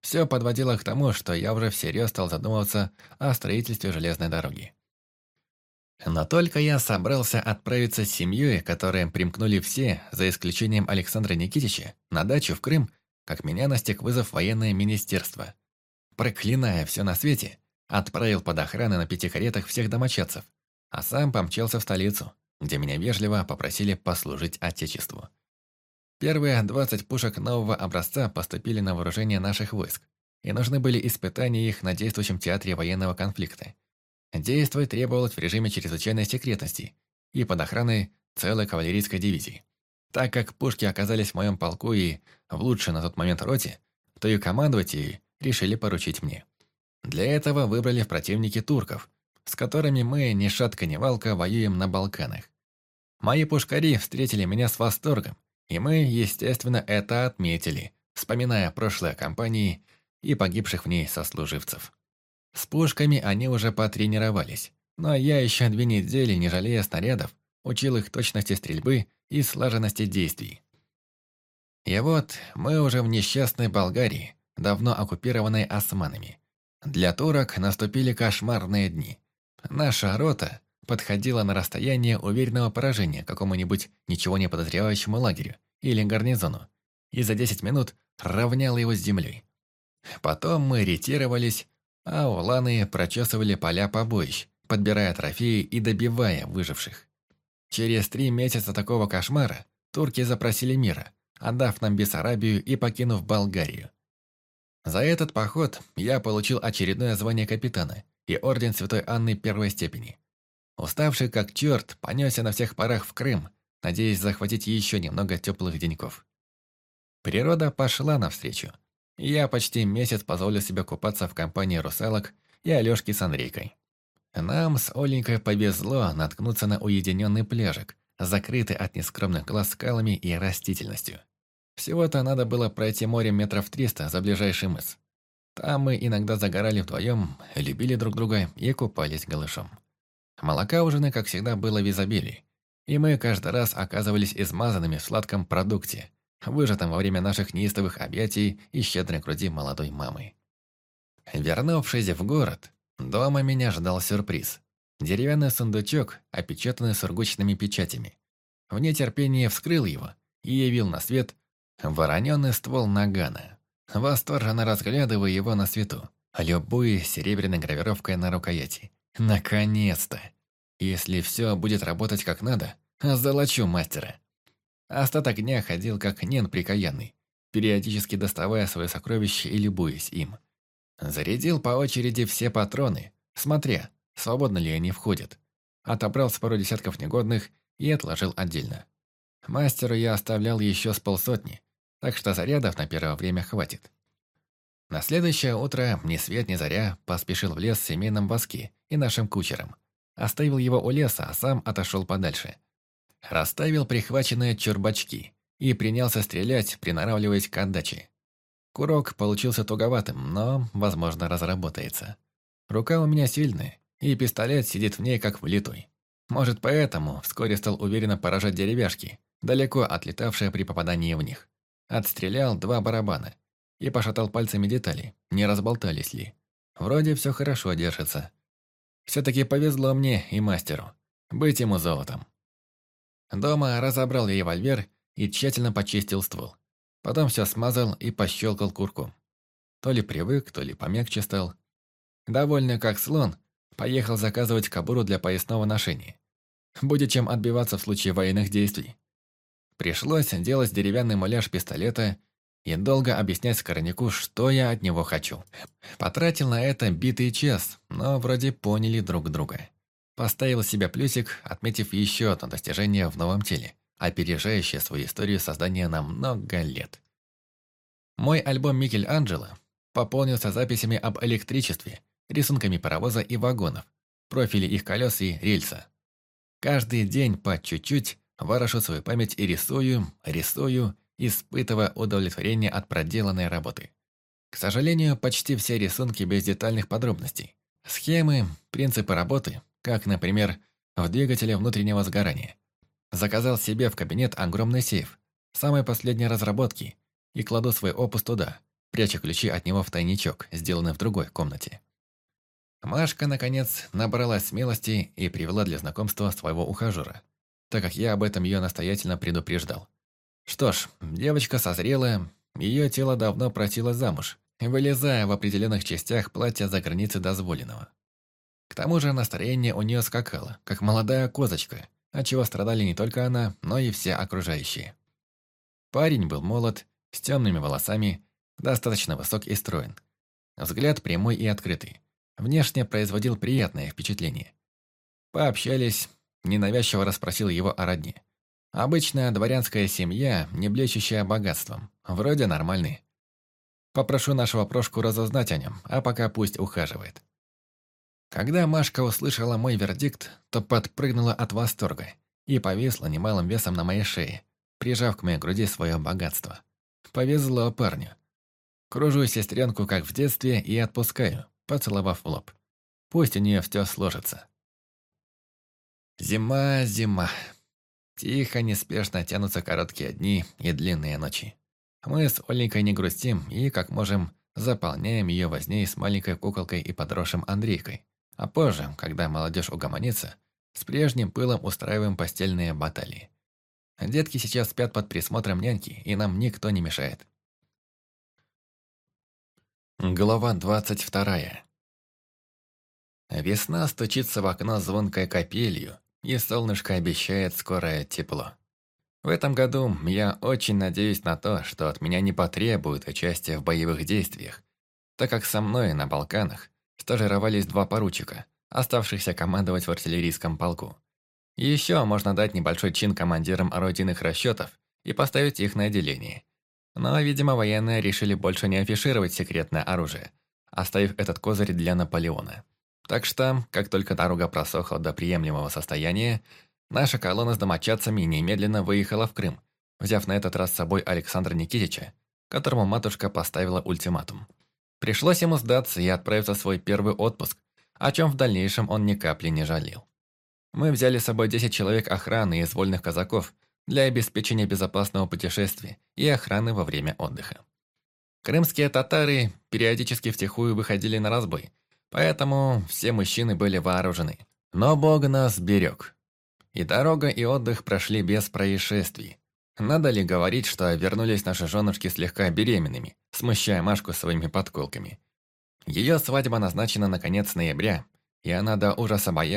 Все подводило к тому, что я уже всерьез стал задумываться о строительстве железной дороги. Но только я собрался отправиться с семьей, которые примкнули все, за исключением Александра Никитича, на дачу в Крым, как меня настиг вызов военное министерство. Проклиная все на свете, отправил под охраной на пяти каретах всех домочадцев, а сам помчался в столицу, где меня вежливо попросили послужить Отечеству. Первые 20 пушек нового образца поступили на вооружение наших войск, и нужны были испытания их на действующем театре военного конфликта. Действовать требовалось в режиме чрезвычайной секретности и под охраной целой кавалерийской дивизии. Так как пушки оказались в моем полку и в лучшей на тот момент роте, то и командовать ей решили поручить мне. Для этого выбрали в противники турков, с которыми мы ни шатка ни валка воюем на Балканах. Мои пушкари встретили меня с восторгом, и мы, естественно, это отметили, вспоминая прошлые кампании и погибших в ней сослуживцев. С пушками они уже потренировались, но я еще две недели, не жалея снарядов, учил их точности стрельбы и слаженности действий. И вот мы уже в несчастной Болгарии, давно оккупированной османами. Для турок наступили кошмарные дни. Наша рота подходила на расстояние уверенного поражения какому-нибудь ничего не подозревающему лагерю или гарнизону и за 10 минут равняла его с землей. Потом мы ретировались, а уланы прочесывали поля побоищ, подбирая трофеи и добивая выживших. Через три месяца такого кошмара турки запросили мира, отдав нам Бессарабию и покинув Болгарию. За этот поход я получил очередное звание капитана и орден Святой Анны первой степени. Уставший как черт, понесся на всех парах в Крым, надеясь захватить еще немного теплых деньков. Природа пошла навстречу. Я почти месяц позволил себе купаться в компании русалок и Алёшки с Андрейкой. Нам с Оленькой повезло наткнуться на уединенный пляжик, закрытый от нескромных глаз скалами и растительностью. Всего-то надо было пройти море метров триста за ближайший мыс. Там мы иногда загорали вдвоем, любили друг друга и купались голышом. Молока у как всегда, было в изобилии, и мы каждый раз оказывались измазанными в сладком продукте, выжатом во время наших неистовых объятий и щедрой груди молодой мамы. Вернувшись в город, дома меня ждал сюрприз. Деревянный сундучок, опечатанный сургучными печатями. В нетерпении вскрыл его и явил на свет Вороненный ствол нагана. Восторженно разглядывая его на свету, любуясь серебряной гравировкой на рукояти. Наконец-то! Если все будет работать как надо, золочу мастера. Остаток дня ходил как нен прикаянный, периодически доставая свое сокровище и любуясь им. Зарядил по очереди все патроны, смотря, свободно ли они входят. Отобрал с пару десятков негодных и отложил отдельно. Мастеру я оставлял еще с полсотни, так что зарядов на первое время хватит. На следующее утро ни свет ни заря поспешил в лес с семейным воски и нашим кучером. Оставил его у леса, а сам отошел подальше. Расставил прихваченные чурбачки и принялся стрелять, приноравливаясь к отдаче. Курок получился туговатым, но, возможно, разработается. Рука у меня сильная, и пистолет сидит в ней как влитой. Может, поэтому вскоре стал уверенно поражать деревяшки, далеко отлетавшие при попадании в них. Отстрелял два барабана и пошатал пальцами детали, не разболтались ли. Вроде все хорошо держится. Все-таки повезло мне и мастеру. Быть ему золотом. Дома разобрал я револьвер и тщательно почистил ствол. Потом все смазал и пощелкал курком. То ли привык, то ли помягче стал. Довольно как слон, поехал заказывать кобуру для поясного ношения. Будет чем отбиваться в случае военных действий. Пришлось делать деревянный муляж пистолета и долго объяснять Скорняку, что я от него хочу. Потратил на это битый час, но вроде поняли друг друга. Поставил себе плюсик, отметив еще одно достижение в новом теле, опережающее свою историю создания на много лет. Мой альбом Микель Анджело пополнился записями об электричестве, рисунками паровоза и вагонов, профили их колес и рельса. Каждый день по чуть-чуть Ворошу свою память и рисую, рисую, испытывая удовлетворение от проделанной работы. К сожалению, почти все рисунки без детальных подробностей. Схемы, принципы работы, как, например, в двигателе внутреннего сгорания. Заказал себе в кабинет огромный сейф, самой последней разработки, и кладу свой опус туда, пряча ключи от него в тайничок, сделанный в другой комнате. Машка, наконец, набралась смелости и привела для знакомства своего ухажера, так как я об этом ее настоятельно предупреждал. Что ж, девочка созрела, ее тело давно просило замуж, вылезая в определенных частях платья за границы дозволенного. К тому же настроение у нее скакало, как молодая козочка, от чего страдали не только она, но и все окружающие. Парень был молод, с темными волосами, достаточно высок и строен. Взгляд прямой и открытый. Внешне производил приятное впечатление. Пообщались, ненавязчиво расспросил его о родне. Обычная дворянская семья, не блещущая богатством. Вроде нормальный. Попрошу нашего Прошку разузнать о нем, а пока пусть ухаживает. Когда Машка услышала мой вердикт, то подпрыгнула от восторга и повисла немалым весом на моей шее, прижав к моей груди свое богатство. Повезло парню. Кружу сестренку, как в детстве, и отпускаю, поцеловав в лоб. Пусть у нее все сложится. Зима, зима. Тихо, неспешно тянутся короткие дни и длинные ночи. Мы с Оленькой не грустим и, как можем, заполняем ее возней с маленькой куколкой и подросшим Андрейкой. А позже, когда молодежь угомонится, с прежним пылом устраиваем постельные баталии. Детки сейчас спят под присмотром няньки, и нам никто не мешает. Глава двадцать вторая. Весна стучится в окно звонкой капелью, и солнышко обещает скорое тепло. В этом году я очень надеюсь на то, что от меня не потребуют участия в боевых действиях, так как со мной на Балканах стажировались два поручика, оставшихся командовать в артиллерийском полку. Еще можно дать небольшой чин командирам орудийных расчетов и поставить их на отделение. Но, видимо, военные решили больше не афишировать секретное оружие, оставив этот козырь для Наполеона. Так что, как только дорога просохла до приемлемого состояния, наша колонна с домочадцами немедленно выехала в Крым, взяв на этот раз с собой Александра Никитича, которому матушка поставила ультиматум. Пришлось ему сдаться и отправиться в свой первый отпуск, о чем в дальнейшем он ни капли не жалел. Мы взяли с собой 10 человек охраны из вольных казаков для обеспечения безопасного путешествия и охраны во время отдыха. Крымские татары периодически втихую выходили на разбой, поэтому все мужчины были вооружены. Но Бог нас берег. И дорога, и отдых прошли без происшествий. Надо ли говорить, что вернулись наши женушки слегка беременными, смущая Машку своими подколками. Ее свадьба назначена на конец ноября, и она до ужаса боялась,